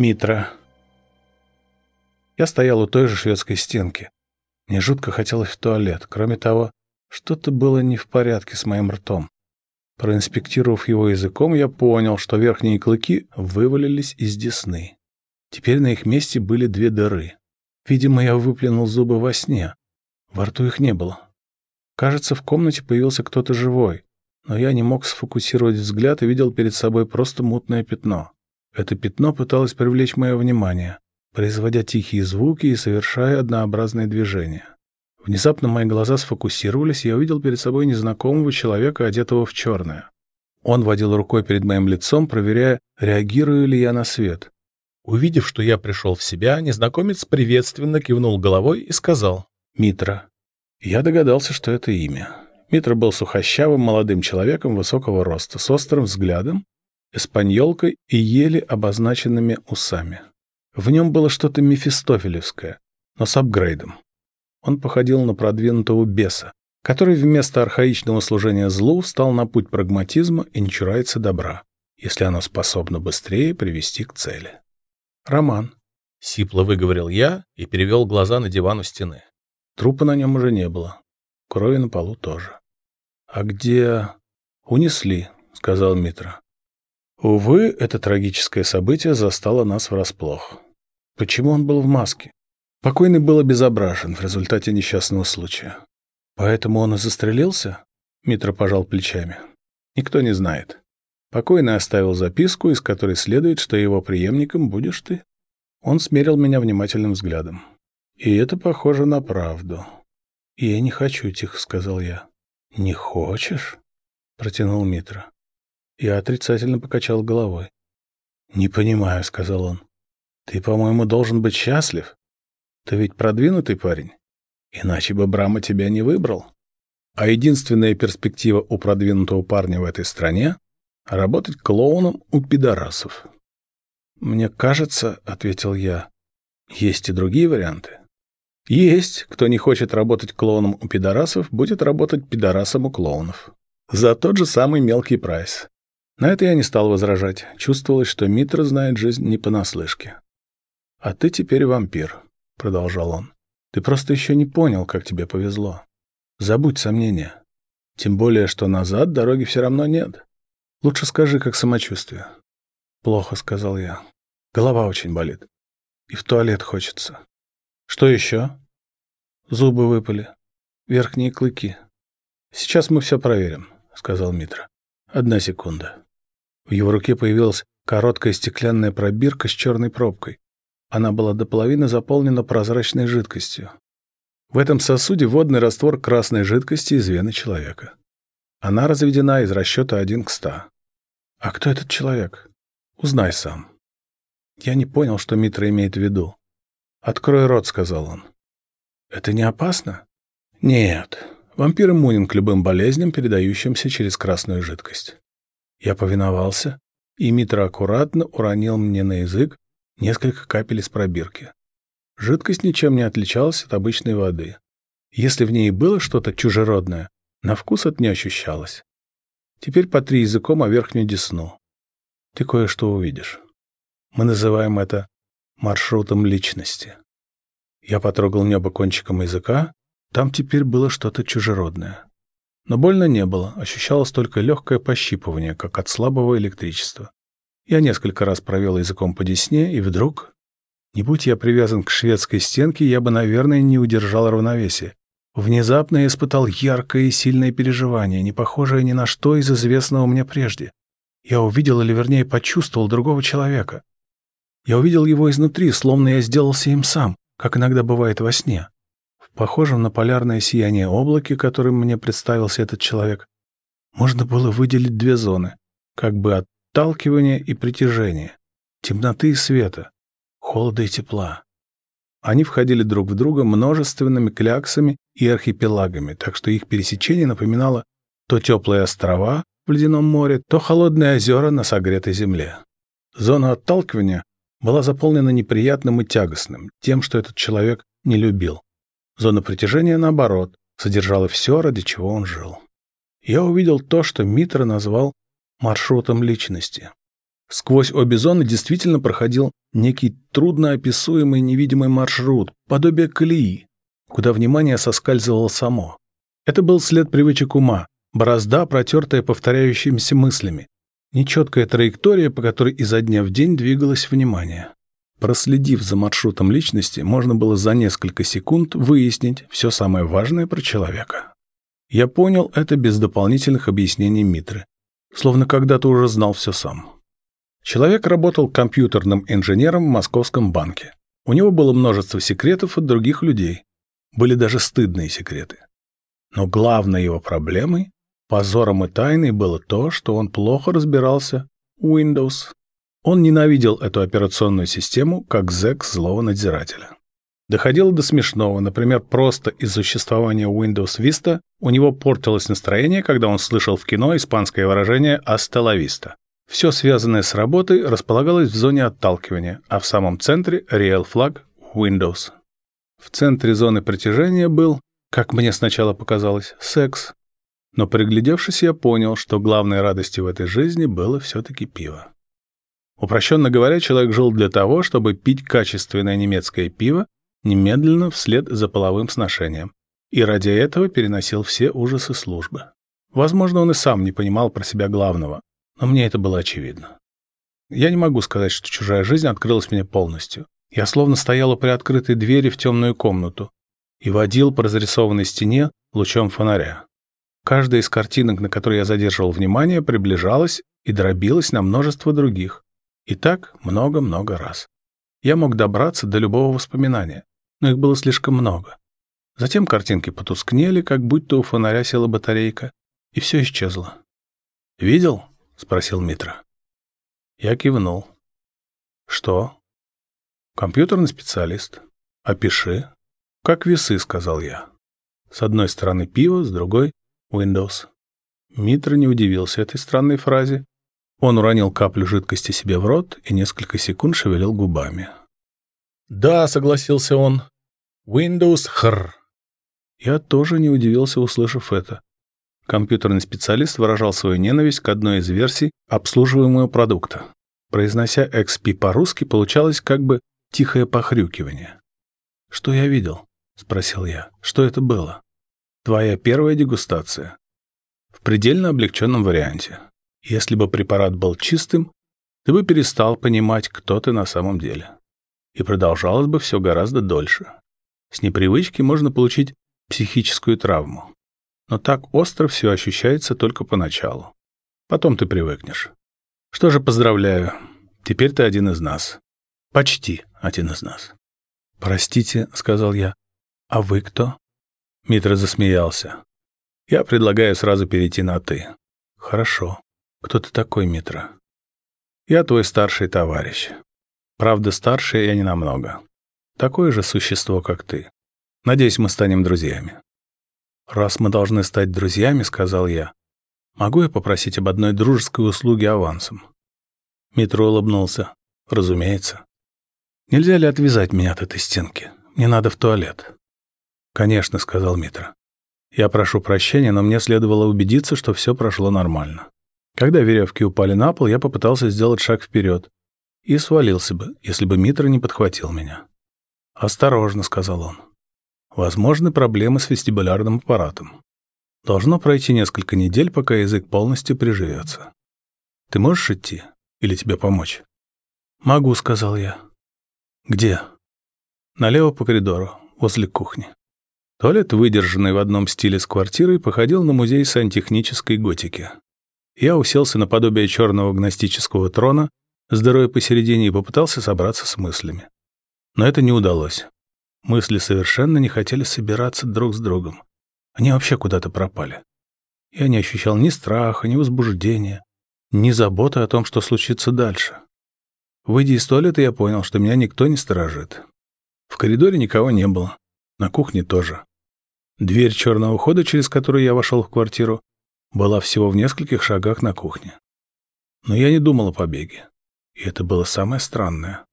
Митра. Я стоял у той же шведской стенки. Мне жутко хотелось в туалет. Кроме того, что-то было не в порядке с моим ртом. Проинспектировав его языком, я понял, что верхние клыки вывалились из десны. Теперь на их месте были две дыры. Видимо, я выплюнул зубы во сне. Во рту их не было. Кажется, в комнате появился кто-то живой, но я не мог сфокусировать взгляд и видел перед собой просто мутное пятно. Это пятно пыталось привлечь мое внимание, производя тихие звуки и совершая однообразные движения. Внезапно мои глаза сфокусировались, и я увидел перед собой незнакомого человека, одетого в черное. Он водил рукой перед моим лицом, проверяя, реагирую ли я на свет. Увидев, что я пришел в себя, незнакомец приветственно кивнул головой и сказал «Митра». Я догадался, что это имя. Митра был сухощавым молодым человеком высокого роста, с острым взглядом, эспаньолкой и еле обозначенными усами. В нем было что-то мефистофелевское, но с апгрейдом. Он походил на продвинутого беса, который вместо архаичного служения злу встал на путь прагматизма и не чурается добра, если оно способно быстрее привести к цели. «Роман», — сипло выговорил я и перевел глаза на диван у стены. Трупа на нем уже не было. Крови на полу тоже. «А где...» «Унесли», — сказал Митра. Увы, это трагическое событие застало нас врасплох. Почему он был в маске? Покойный был обезображен в результате несчастного случая. Поэтому он и застрелился? Митра пожал плечами. Никто не знает. Покойный оставил записку, из которой следует, что его преемником будешь ты. Он смерил меня внимательным взглядом. И это похоже на правду. «Я не хочу, — тихо сказал я. «Не хочешь?» — протянул Митра. Я отрицательно покачал головой. «Не понимаю», — сказал он. «Ты, по-моему, должен быть счастлив. Ты ведь продвинутый парень. Иначе бы Брама тебя не выбрал. А единственная перспектива у продвинутого парня в этой стране Работать клоуном у пидорасов. «Мне кажется, — ответил я, — есть и другие варианты. Есть. Кто не хочет работать клоуном у пидорасов, будет работать пидорасом у клоунов. За тот же самый мелкий прайс. На это я не стал возражать. Чувствовалось, что Митра знает жизнь не понаслышке. «А ты теперь вампир», — продолжал он. «Ты просто еще не понял, как тебе повезло. Забудь сомнения. Тем более, что назад дороги все равно нет. Лучше скажи, как самочувствие. Плохо, сказал я. Голова очень болит. И в туалет хочется. Что еще? Зубы выпали. Верхние клыки. Сейчас мы все проверим, сказал Митра. Одна секунда. В его руке появилась короткая стеклянная пробирка с черной пробкой. Она была до половины заполнена прозрачной жидкостью. В этом сосуде водный раствор красной жидкости из вены человека. Она разведена из расчета 1 к 100. А кто этот человек? Узнай сам. Я не понял, что Митра имеет в виду. «Открой рот», — сказал он. «Это не опасно?» «Нет. Вампир иммунен к любым болезням, передающимся через красную жидкость». Я повиновался, и Митра аккуратно уронил мне на язык несколько капель из пробирки. Жидкость ничем не отличалась от обычной воды. Если в ней было что-то чужеродное, на вкус это не ощущалось. Теперь потри языком о верхнюю десну. Ты кое-что увидишь. Мы называем это маршрутом личности. Я потрогал небо кончиком языка, там теперь было что-то чужеродное. Но больно не было, ощущалось только легкое пощипывание, как от слабого электричества. Я несколько раз провел языком по десне, и вдруг... Не будь я привязан к шведской стенке, я бы, наверное, не удержал равновесия. Внезапно я испытал яркое и сильное переживание, не похожее ни на что из известного мне прежде. Я увидел, или вернее почувствовал другого человека. Я увидел его изнутри, словно я сделался им сам, как иногда бывает во сне. Похожем на полярное сияние облаке, которым мне представился этот человек, можно было выделить две зоны, как бы отталкивание и притяжение, темноты и света, холода и тепла. Они входили друг в друга множественными кляксами и архипелагами, так что их пересечение напоминало то теплые острова в ледяном море, то холодные озера на согретой земле. Зона отталкивания была заполнена неприятным и тягостным, тем, что этот человек не любил. Зона притяжения, наоборот, содержала все, ради чего он жил. Я увидел то, что Митра назвал маршрутом личности. Сквозь обе зоны действительно проходил некий трудноописуемый невидимый маршрут, подобие колеи, куда внимание соскальзывало само. Это был след привычек ума, борозда, протертая повторяющимися мыслями, нечеткая траектория, по которой изо дня в день двигалось внимание. Проследив за маршрутом личности, можно было за несколько секунд выяснить все самое важное про человека. Я понял это без дополнительных объяснений Митры, словно когда-то уже знал все сам. Человек работал компьютерным инженером в московском банке. У него было множество секретов от других людей. Были даже стыдные секреты. Но главной его проблемой, позором и тайной было то, что он плохо разбирался в Windows. Он ненавидел эту операционную систему как зэк злого надзирателя. Доходило до смешного, например, просто из существования Windows Vista у него портилось настроение, когда он слышал в кино испанское выражение «hasta la vista». Все связанное с работой располагалось в зоне отталкивания, а в самом центре Real Flag Windows. В центре зоны притяжения был, как мне сначала показалось, секс. Но приглядевшись, я понял, что главной радостью в этой жизни было все-таки пиво. Упрощенно говоря, человек жил для того, чтобы пить качественное немецкое пиво немедленно вслед за половым сношением. И ради этого переносил все ужасы службы. Возможно, он и сам не понимал про себя главного но мне это было очевидно. Я не могу сказать, что чужая жизнь открылась мне полностью. Я словно стоял у приоткрытой двери в темную комнату и водил по разрисованной стене лучом фонаря. Каждая из картинок, на которые я задерживал внимание, приближалась и дробилась на множество других. И так много-много раз. Я мог добраться до любого воспоминания, но их было слишком много. Затем картинки потускнели, как будто у фонаря села батарейка, и все исчезло. «Видел?» — спросил Митра. Я кивнул. «Что?» «Компьютерный специалист. Опиши». «Как весы», — сказал я. С одной стороны пиво, с другой — Windows. Митра не удивился этой странной фразе. Он уронил каплю жидкости себе в рот и несколько секунд шевелил губами. «Да», — согласился он. «Windows хр». Я тоже не удивился, услышав это. Компьютерный специалист выражал свою ненависть к одной из версий обслуживаемого продукта. Произнося XP по-русски, получалось как бы тихое похрюкивание. «Что я видел?» — спросил я. «Что это было?» «Твоя первая дегустация». В предельно облегченном варианте. Если бы препарат был чистым, ты бы перестал понимать, кто ты на самом деле. И продолжалось бы все гораздо дольше. С непривычки можно получить психическую травму но так остро все ощущается только поначалу. Потом ты привыкнешь. Что же, поздравляю. Теперь ты один из нас. Почти один из нас. «Простите», — сказал я. «А вы кто?» Митра засмеялся. «Я предлагаю сразу перейти на «ты». «Хорошо. Кто ты такой, Митра?» «Я твой старший товарищ. Правда, старше я не намного. Такое же существо, как ты. Надеюсь, мы станем друзьями». «Раз мы должны стать друзьями», — сказал я, — «могу я попросить об одной дружеской услуге авансом?» Митро улыбнулся. «Разумеется». «Нельзя ли отвязать меня от этой стенки? Мне надо в туалет». «Конечно», — сказал Митро. «Я прошу прощения, но мне следовало убедиться, что все прошло нормально. Когда веревки упали на пол, я попытался сделать шаг вперед и свалился бы, если бы Митро не подхватил меня. «Осторожно», — сказал он. Возможны проблемы с вестибулярным аппаратом. Должно пройти несколько недель, пока язык полностью приживется. Ты можешь идти? Или тебе помочь? Могу, сказал я. Где? Налево по коридору, возле кухни. Туалет, выдержанный в одном стиле с квартирой, походил на музей сантехнической готики. Я уселся на подобие черного гностического трона дырой посередине и попытался собраться с мыслями. Но это не удалось. Мысли совершенно не хотели собираться друг с другом. Они вообще куда-то пропали. Я не ощущал ни страха, ни возбуждения, ни заботы о том, что случится дальше. Выйдя из туалета, я понял, что меня никто не сторожит. В коридоре никого не было, на кухне тоже. Дверь черного хода, через которую я вошел в квартиру, была всего в нескольких шагах на кухне. Но я не думал о побеге. И это было самое странное.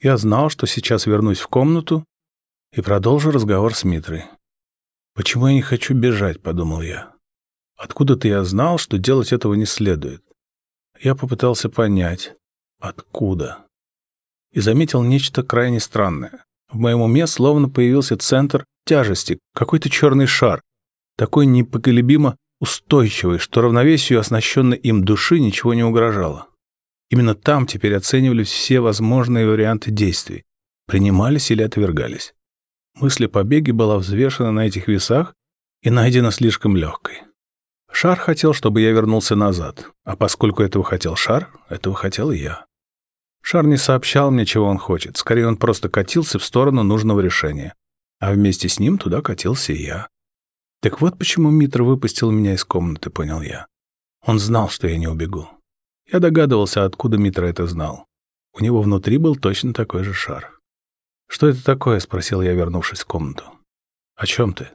Я знал, что сейчас вернусь в комнату и продолжу разговор с Митрой. «Почему я не хочу бежать?» — подумал я. Откуда-то я знал, что делать этого не следует. Я попытался понять, Откуда? И заметил нечто крайне странное. В моем уме словно появился центр тяжести, какой-то черный шар, такой непоколебимо устойчивый, что равновесию оснащенной им души ничего не угрожало. Именно там теперь оценивались все возможные варианты действий, принимались или отвергались. Мысль о побеге была взвешена на этих весах и найдена слишком легкой. Шар хотел, чтобы я вернулся назад, а поскольку этого хотел шар, этого хотел и я. Шар не сообщал мне, чего он хочет, скорее он просто катился в сторону нужного решения, а вместе с ним туда катился и я. Так вот почему Митра выпустил меня из комнаты, понял я. Он знал, что я не убегу. Я догадывался, откуда Митра это знал. У него внутри был точно такой же шар. «Что это такое?» — спросил я, вернувшись в комнату. «О чем ты?»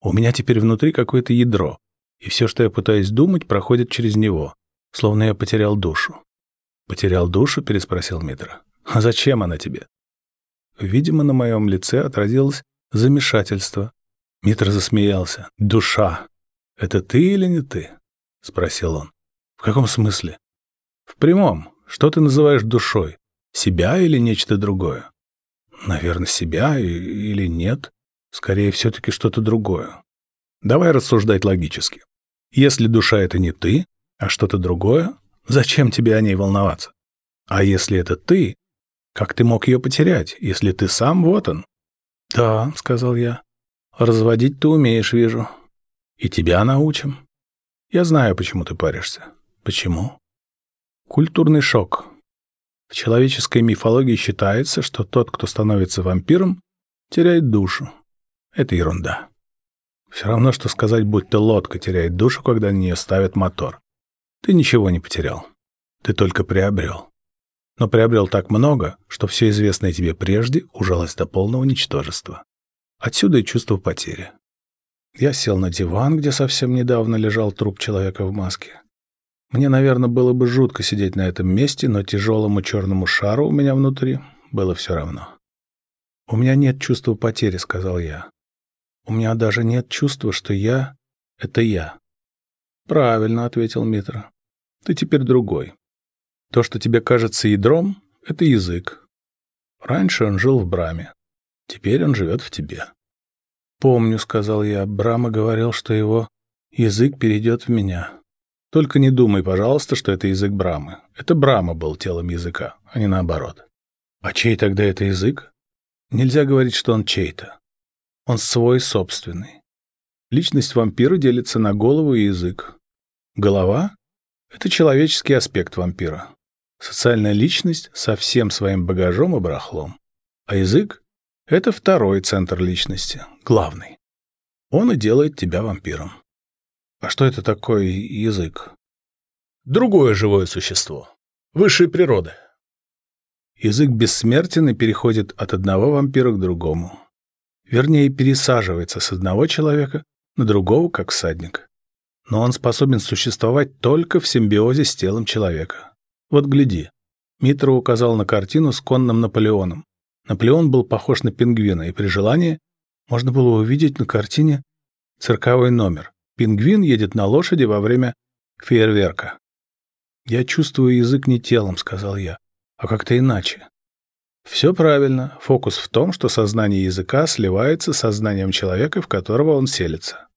«У меня теперь внутри какое-то ядро, и все, что я пытаюсь думать, проходит через него, словно я потерял душу». «Потерял душу?» — переспросил Митра. «А зачем она тебе?» Видимо, на моем лице отразилось замешательство. Митра засмеялся. «Душа! Это ты или не ты?» — спросил он. «В каком смысле?» «В прямом. Что ты называешь душой? Себя или нечто другое?» «Наверное, себя или нет. Скорее, все-таки что-то другое. Давай рассуждать логически. Если душа — это не ты, а что-то другое, зачем тебе о ней волноваться? А если это ты, как ты мог ее потерять, если ты сам вот он? Да, сказал я. Разводить ты умеешь, вижу. И тебя научим. Я знаю, почему ты паришься. Почему? Культурный шок. В человеческой мифологии считается, что тот, кто становится вампиром, теряет душу. Это ерунда. Все равно, что сказать, будто лодка теряет душу, когда на нее ставят мотор. Ты ничего не потерял. Ты только приобрел. Но приобрел так много, что все известное тебе прежде ужалось до полного ничтожества. Отсюда и чувство потери. Я сел на диван, где совсем недавно лежал труп человека в маске. Мне, наверное, было бы жутко сидеть на этом месте, но тяжелому черному шару у меня внутри было все равно. «У меня нет чувства потери», — сказал я. У меня даже нет чувства, что я — это я. Правильно, — ответил Митра. Ты теперь другой. То, что тебе кажется ядром, — это язык. Раньше он жил в Браме. Теперь он живет в тебе. Помню, — сказал я, — Брама говорил, что его язык перейдет в меня. Только не думай, пожалуйста, что это язык Брамы. Это Брама был телом языка, а не наоборот. А чей тогда это язык? Нельзя говорить, что он чей-то. Он свой собственный. Личность вампира делится на голову и язык. Голова — это человеческий аспект вампира. Социальная личность со всем своим багажом и барахлом. А язык — это второй центр личности, главный. Он и делает тебя вампиром. А что это такое язык? Другое живое существо. Высшей природы. Язык бессмертен и переходит от одного вампира к другому вернее, пересаживается с одного человека на другого, как всадник. Но он способен существовать только в симбиозе с телом человека. Вот гляди. Митро указал на картину с конным Наполеоном. Наполеон был похож на пингвина, и при желании можно было увидеть на картине цирковой номер. Пингвин едет на лошади во время фейерверка. «Я чувствую язык не телом», — сказал я, — «а как-то иначе. Все правильно. Фокус в том, что сознание языка сливается с сознанием человека, в которого он селится.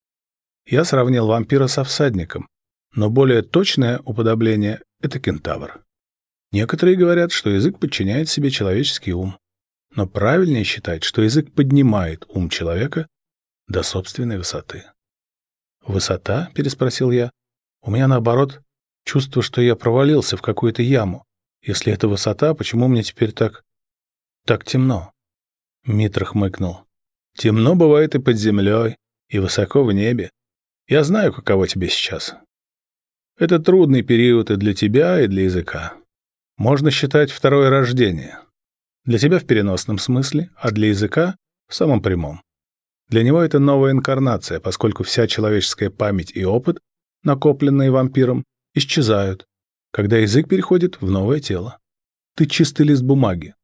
Я сравнил вампира со всадником, но более точное уподобление — это кентавр. Некоторые говорят, что язык подчиняет себе человеческий ум. Но правильнее считать, что язык поднимает ум человека до собственной высоты. «Высота?» — переспросил я. «У меня, наоборот, чувство, что я провалился в какую-то яму. Если это высота, почему мне теперь так так темно. Митр хмыкнул. Темно бывает и под землей, и высоко в небе. Я знаю, каково тебе сейчас. Это трудный период и для тебя, и для языка. Можно считать второе рождение. Для тебя в переносном смысле, а для языка — в самом прямом. Для него это новая инкарнация, поскольку вся человеческая память и опыт, накопленные вампиром, исчезают, когда язык переходит в новое тело. Ты чистый лист бумаги,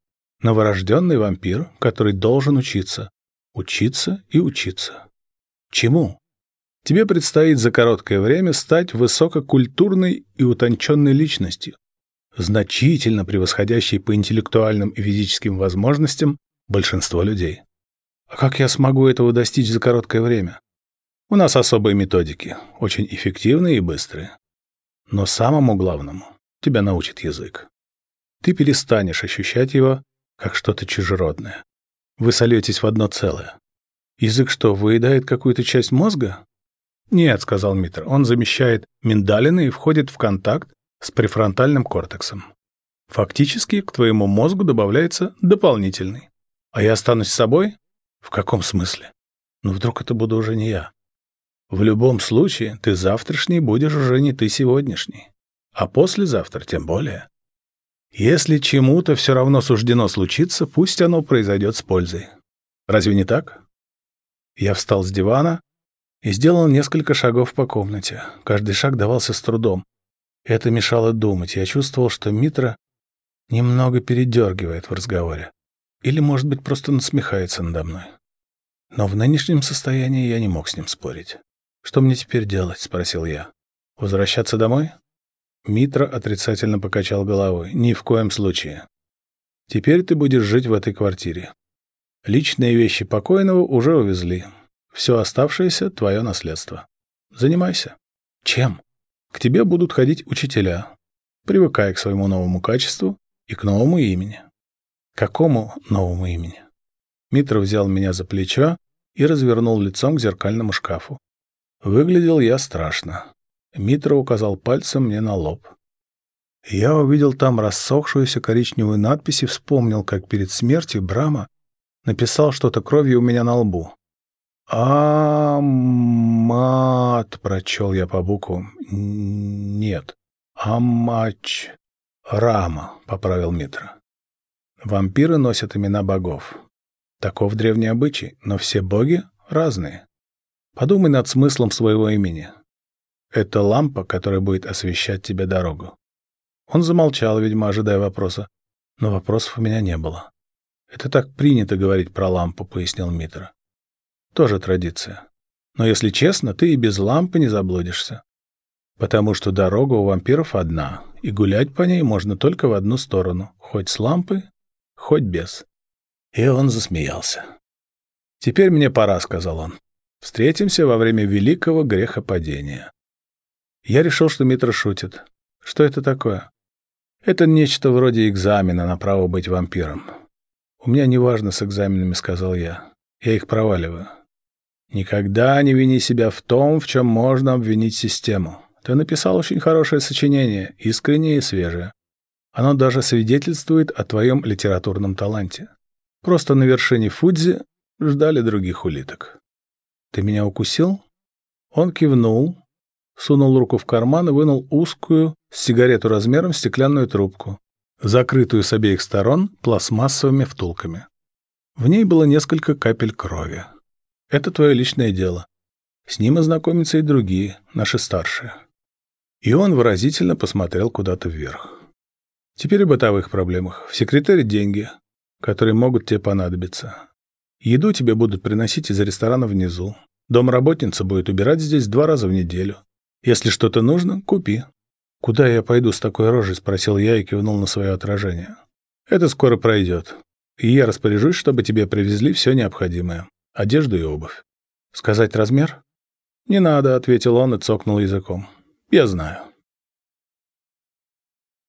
Новорожденный вампир, который должен учиться. Учиться и учиться. Чему? Тебе предстоит за короткое время стать высококультурной и утонченной личностью. Значительно превосходящий по интеллектуальным и физическим возможностям большинство людей. А как я смогу этого достичь за короткое время? У нас особые методики, очень эффективные и быстрые. Но самому главному тебя научит язык. Ты перестанешь ощущать его как что-то чужеродное. Вы сольетесь в одно целое. Язык что, выедает какую-то часть мозга? Нет, сказал Митр, он замещает миндалины и входит в контакт с префронтальным кортексом. Фактически к твоему мозгу добавляется дополнительный. А я останусь собой? В каком смысле? Ну вдруг это буду уже не я. В любом случае, ты завтрашний будешь уже не ты сегодняшний. А послезавтра тем более. Если чему-то все равно суждено случиться, пусть оно произойдет с пользой. Разве не так? Я встал с дивана и сделал несколько шагов по комнате. Каждый шаг давался с трудом. Это мешало думать. Я чувствовал, что Митра немного передергивает в разговоре. Или, может быть, просто насмехается надо мной. Но в нынешнем состоянии я не мог с ним спорить. «Что мне теперь делать?» — спросил я. «Возвращаться домой?» Митра отрицательно покачал головой. «Ни в коем случае. Теперь ты будешь жить в этой квартире. Личные вещи покойного уже увезли. Все оставшееся — твое наследство. Занимайся. Чем? К тебе будут ходить учителя. Привыкай к своему новому качеству и к новому имени. Какому новому имени? Митра взял меня за плечо и развернул лицом к зеркальному шкафу. Выглядел я страшно. Митра указал пальцем мне на лоб. Я увидел там рассохшуюся коричневую надпись и вспомнил, как перед смертью Брама написал что-то кровью у меня на лбу. «Амат», — прочел я по буквам. «Нет, Амач Рама», — поправил Митра. Вампиры носят имена богов. Таков древний обычай, но все боги разные. Подумай над смыслом своего имени. Это лампа, которая будет освещать тебе дорогу. Он замолчал, видимо, ожидая вопроса, но вопросов у меня не было. «Это так принято говорить про лампу», — пояснил Митра. «Тоже традиция. Но если честно, ты и без лампы не заблудишься. Потому что дорога у вампиров одна, и гулять по ней можно только в одну сторону, хоть с лампой, хоть без». И он засмеялся. «Теперь мне пора», — сказал он. «Встретимся во время великого грехопадения». Я решил, что Митра шутит. Что это такое? Это нечто вроде экзамена на право быть вампиром. «У меня неважно с экзаменами», — сказал я. «Я их проваливаю». «Никогда не вини себя в том, в чем можно обвинить систему. Ты написал очень хорошее сочинение, искреннее и свежее. Оно даже свидетельствует о твоем литературном таланте. Просто на вершине Фудзи ждали других улиток». «Ты меня укусил?» Он кивнул, сунул руку в карман и вынул узкую сигарету размером стеклянную трубку закрытую с обеих сторон пластмассовыми втулками. В ней было несколько капель крови. Это твое личное дело. С ним ознакомятся и другие, наши старшие. И он выразительно посмотрел куда-то вверх. Теперь о бытовых проблемах. В секретаре деньги, которые могут тебе понадобиться. Еду тебе будут приносить из ресторана внизу. Домработница будет убирать здесь два раза в неделю. Если что-то нужно, купи. «Куда я пойду с такой рожей?» — спросил я и кивнул на свое отражение. «Это скоро пройдет. И я распоряжусь, чтобы тебе привезли все необходимое. Одежду и обувь. Сказать размер?» «Не надо», — ответил он и цокнул языком. «Я знаю».